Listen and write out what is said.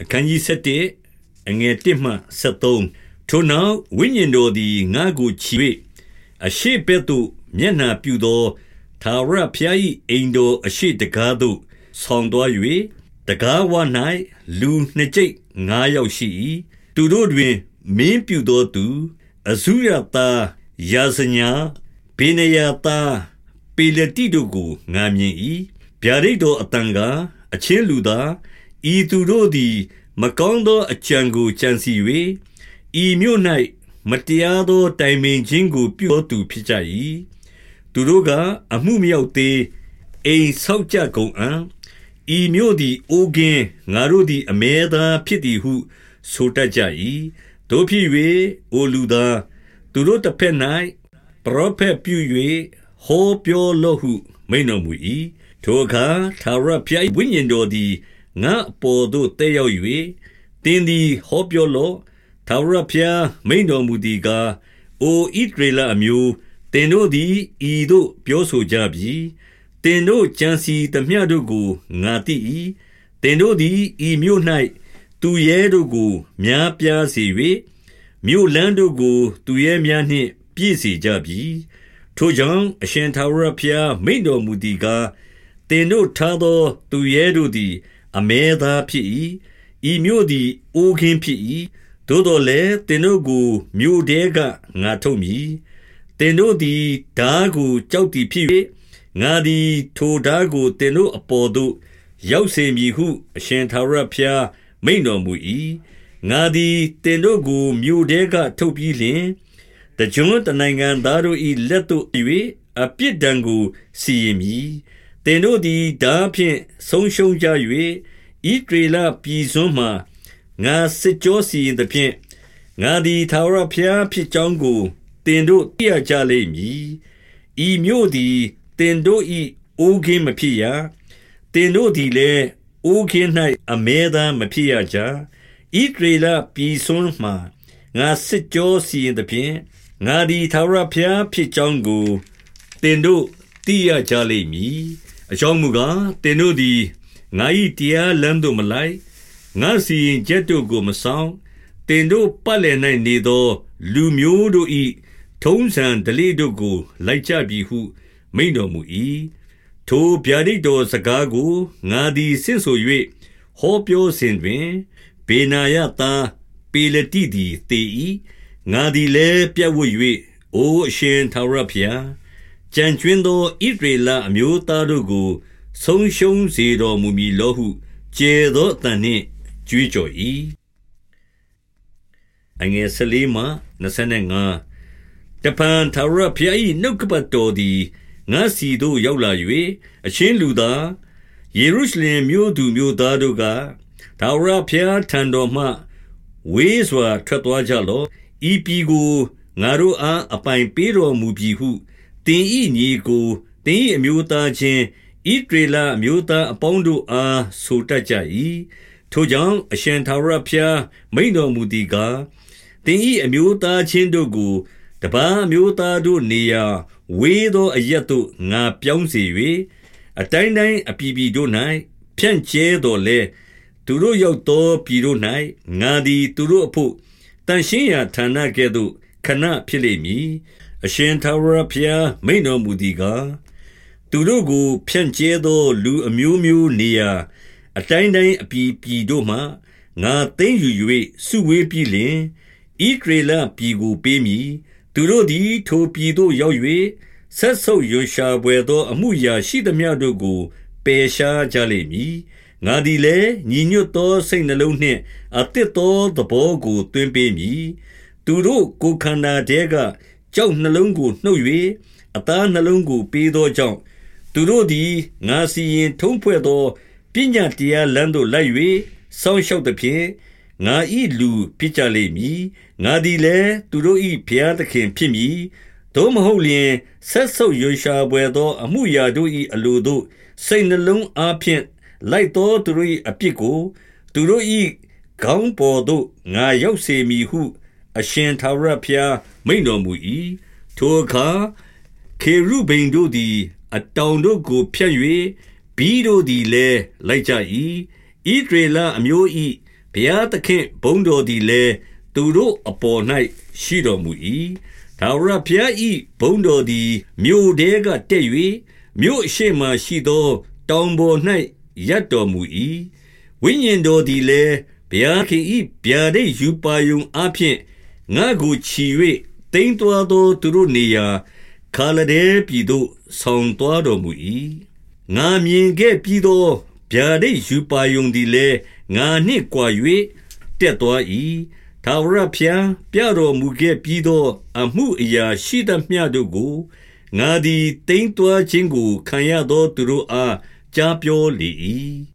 အခန်းကြီး7အငယ်1မှ73ထိုနောက်ဝိညာဉ်တော်သည်ငါ့ကိုချီ၍အရှိဘက်သို့မျက်နှာပြုသောသာရဖျား၏အိမ်တော်အရှိတကားသို့ဆောင်သွား၍တကားဝ၌လူနှစ်ကျိပ်ငါးယောက်ရှိ၏သူတို့တွင် မင်းပြုသောသူအဇုရသားယာဇညာဘေနယသားပေလတိတို့ကိုငါမြင်၏ဗျာဒိတ်တော်အတန်ကအချင်းလူသား ဤသူတို့သည် မကောင်းသောအကြံကိုကြံစီ၍ဤမြို့၌မတရားသောတိုင်ပင်ခြင်းကို ပြုသောသူဖြစ်ကြ၏သူတို့ကအမှုမြောက်သေးအိမ်ဆောက်ကြကုန်အံ့ဤမြို့သည်အိုးကင်းငါတို့သည် အမဲသားဖြစ်သည်ဟု ဆိုတတ်ကြ၏တို့ဖြစ်၍အိုလူသားသူတို့တစ်ဖက်၌ပရောဖက်ပြု၍ဟောပြောလော့ဟု မိန်တော်မူ၏ထိုအခါသာရဖျားဝိညာဉ်တော်သည် ငါအပေါ်သို့တက်ရောက်၍တင်းသည်ဟောပြောလော့သာရဖျားမိန်တော်မူသည်ကားအိုဣဒရေလအမျိုးတင်တို့သည်ဤသို့ပြောဆိုကြပြီတင်တို့ကြံစီသမျှတို့ကိုငါသိ၏တင်တို့သည်ဤမြို့၌သူရဲတို့ကို များပြားစေ၍မြို့လန်းတို့ကို သူရဲများနှင့် ပြည့်စေကြပြီထိုကြောင့်အရှင်သာရဖျားမိန်တော်မူသည်ကားတင်တို့ထားသော သူရဲတို့သည် အမဲသားဖြစ်၏ဤမြို့သည်အိုးခင်းဖြစ်၏သို့တော်လည်းတင်တို့ကိုမြို့တဲကငါထုတ်မည်တင်တို့သည်ဓာကိုကြောက်သည်ဖြစ်၍ငါသည်ထိုဓာကိုတင်တို့အပေါ်သို့ရောက်စေမည်ဟု အရှင်သာရဖျားမိန်တော်မူ၏ငါသည်တင်တို့ကိုမြို့တဲကထုတ်ပြီးလျှင်တကြွတနိုင်ငံသားတို့၏လက်သို့၍အပြစ်ဒဏ်ကိုစီရင်မည် သင်တို့သည်ဓာဖြင့်ဆုံးရှုံးကြ၍ဤဒေလပြည်စွန်းမှငါစစ်ကြောစီရင်သဖြင့်ငါသည်သာဝရဖျားဖြစ်ကြောင်းကိုတင်တို့သိရကြလိမ့်မည်ဤမြို့သည်တင်တို့၏အိုးခင်းမဖြစ်ရတင်တို့သည်လည်းအိုးခင်း၌အမဲသားမဖြစ်ရကြဤဒေလပြည်စွန်းမှငါစစ်ကြောစီရင်သဖြင့်ငါသည်သာဝရဖျားဖြစ်ကြောင်းကိုတင်တို့သိရကြလိမ့်မည် အကြောင်းမူကားတင်တို့သည်ငါ၏တရားလမ်းသို့မလိုက်ငါစီရင်ချက်တို့ကိုမဆောင်တင်တို့ပတ်လည်၌နေသော လူမျိုးတို့၏ထုံးစံဓလေ့တို့ကို လိုက်ကြပြီဟု မိန်တော်မူ၏ထိုဗျာဒိတ်တော်စကားကိုငါသည်ဆင့်ဆို၍ဟောပြောစဉ်တွင်ဘေနာယသားပေလတိသည်တည်၏ငါသည်လည်းပြတ်ဝတ်၍အိုအရှင်ထာဝရဘုရား ကြံကျွင်းသောဣဒရေလအမျိုးသားတို့ကို ဆုံးရှုံးစေတော်မူမည်လောဟုကျေသောအတန်နှင့်ကြွေးကြော်၏အငယ်၁၄မှ25တပန်ထာဝရဘုရား၏နှုတ်ကပတ်တော်သည်ငါစီတို့ရောက်လာ၍အချင်းလူသားယေရုရှလင်မြို့သူမြို့သားတို့ကထာဝရဘုရားထံတော်မှဝေးစွာထွက်သွားကြလော့ဤပြည်ကိုငါတို့အားအပိုင်ပေးတော်မူပြီဟု တင်ဤညီကိုတင်ဤအမျိုးသားချင်းဣဒေလအမျိုးသားအပေါင်းတို့အားဆိုတတ်ကြ၏ထိုကြောင့်အရှင်သာရဖျားမိန်တော်မူသည်ကားတင်ဤအမျိုးသားချင်းတို့ကိုတပန်းအမျိုးသားတို့နေရာဝေးသောအရက်သို့ငါပြောင်းစေ၍အတိုင်းတိုင်းအပြည်ပြည်တို့၌ဖြန့်ကျဲတော်လဲသူတို့ရောက်သောပြည်တို့၌ငါသည်သူတို့အဖို့တန်ရှင်းရာဌာနကဲ့သို့ခဏဖြစ်လိမ့်မည် အရှင်သာဝရဘုရားမိန်တော်မူသည်ကားသူတို့ကို ဖြန့်ကျဲသော လူအမျိုးမျိုးနေရာ အတိုင်းတိုင်းအပြည်ပြည်တို့မှငါသိမ့်ယူ၍စုဝေးပြီးလျင်ဤဒေလပြည်ကိုပေးမည်သူတို့သည် ထိုပြည်သို့ရောက်၍ဆက်ဆုပ်ရွရှာပွေသော အမှုရာရှိသမျှတို့ကိုပယ်ရှားကြလိမ့်မည်ငါသည်လည်းညီညွတ်သောစိတ်နှလုံးနှင့်အသစ်သောသဘောကိုသွင်းပေးမည်သူတို့ကိုခန္ဓာတဲက ကြောက်နှလုံးကိုနှုတ်၍အသားနှလုံးကိုပေးသောကြောင့်သူတို့သည်ငါစီရင်ထုံးဖွဲ့သောပညာတရားလမ်းသို့လိုက်၍စောင့်ရှောက်သဖြင့်ငါဤလူဖြစ်ကြလိမ့်မည်ငါသည်လည်းသူတို့၏ဘုရားသခင်ဖြစ်မည်သို့မဟုတ်လျင်ဆက်ဆုပ်ရွရှာပွေသော အမှုရာတို့၏အလိုသို့စိတ်နှလုံးအားဖြင့်လိုက်သောသူတို့၏အပြစ်ကို သူတို့၏ခေါင်းပေါ်သို့ငါရောက်စေမည်ဟု အရှင်သာရဘုရားမိန်တော်မူ၏ထိုအခါခေရုဗိန်တို့သည် အတောင်တို့ကိုဖြတ်၍ဘီးတို့သည်လည်းလိုက်ကြ၏ဣဒရေလအမျိုး၏ဘုရားသခင်ဘုန်းတော်သည်လည်းသူတို့အပေါ်၌ရှိတော်မူ၏ထာဝရဘုရား၏ဘုန်းတော်သည်မြို့တဲကတက်၍မြို့အရှိမှရှိသော တောင်ပေါ်၌ရပ်တော်မူ၏ဝိညာဉ်တော်သည်လည်းဘုရားခင်၏ဗျာဒိတ်ယူပါယုံအဖျင် ငါကိုချီ၍တိမ်သွာသောသူတို့နေရာခါလဒဲပြည်သို့ဆောင်သွားတော်မူ၏ငါမြင်ခဲ့ပြီးသောဗျာဒိတ်ယူပါယုံသည်လည်းငါနှင့်ကြွာ၍တက်သွား၏ထာဝရဘုရားပြတော်မူခဲ့ပြီးသော အမှုအရာရှိသမျှတို့ကိုငါသည်တိမ်သွာခြင်းကိုခံရသောသူတို့အားကြားပြောလေ၏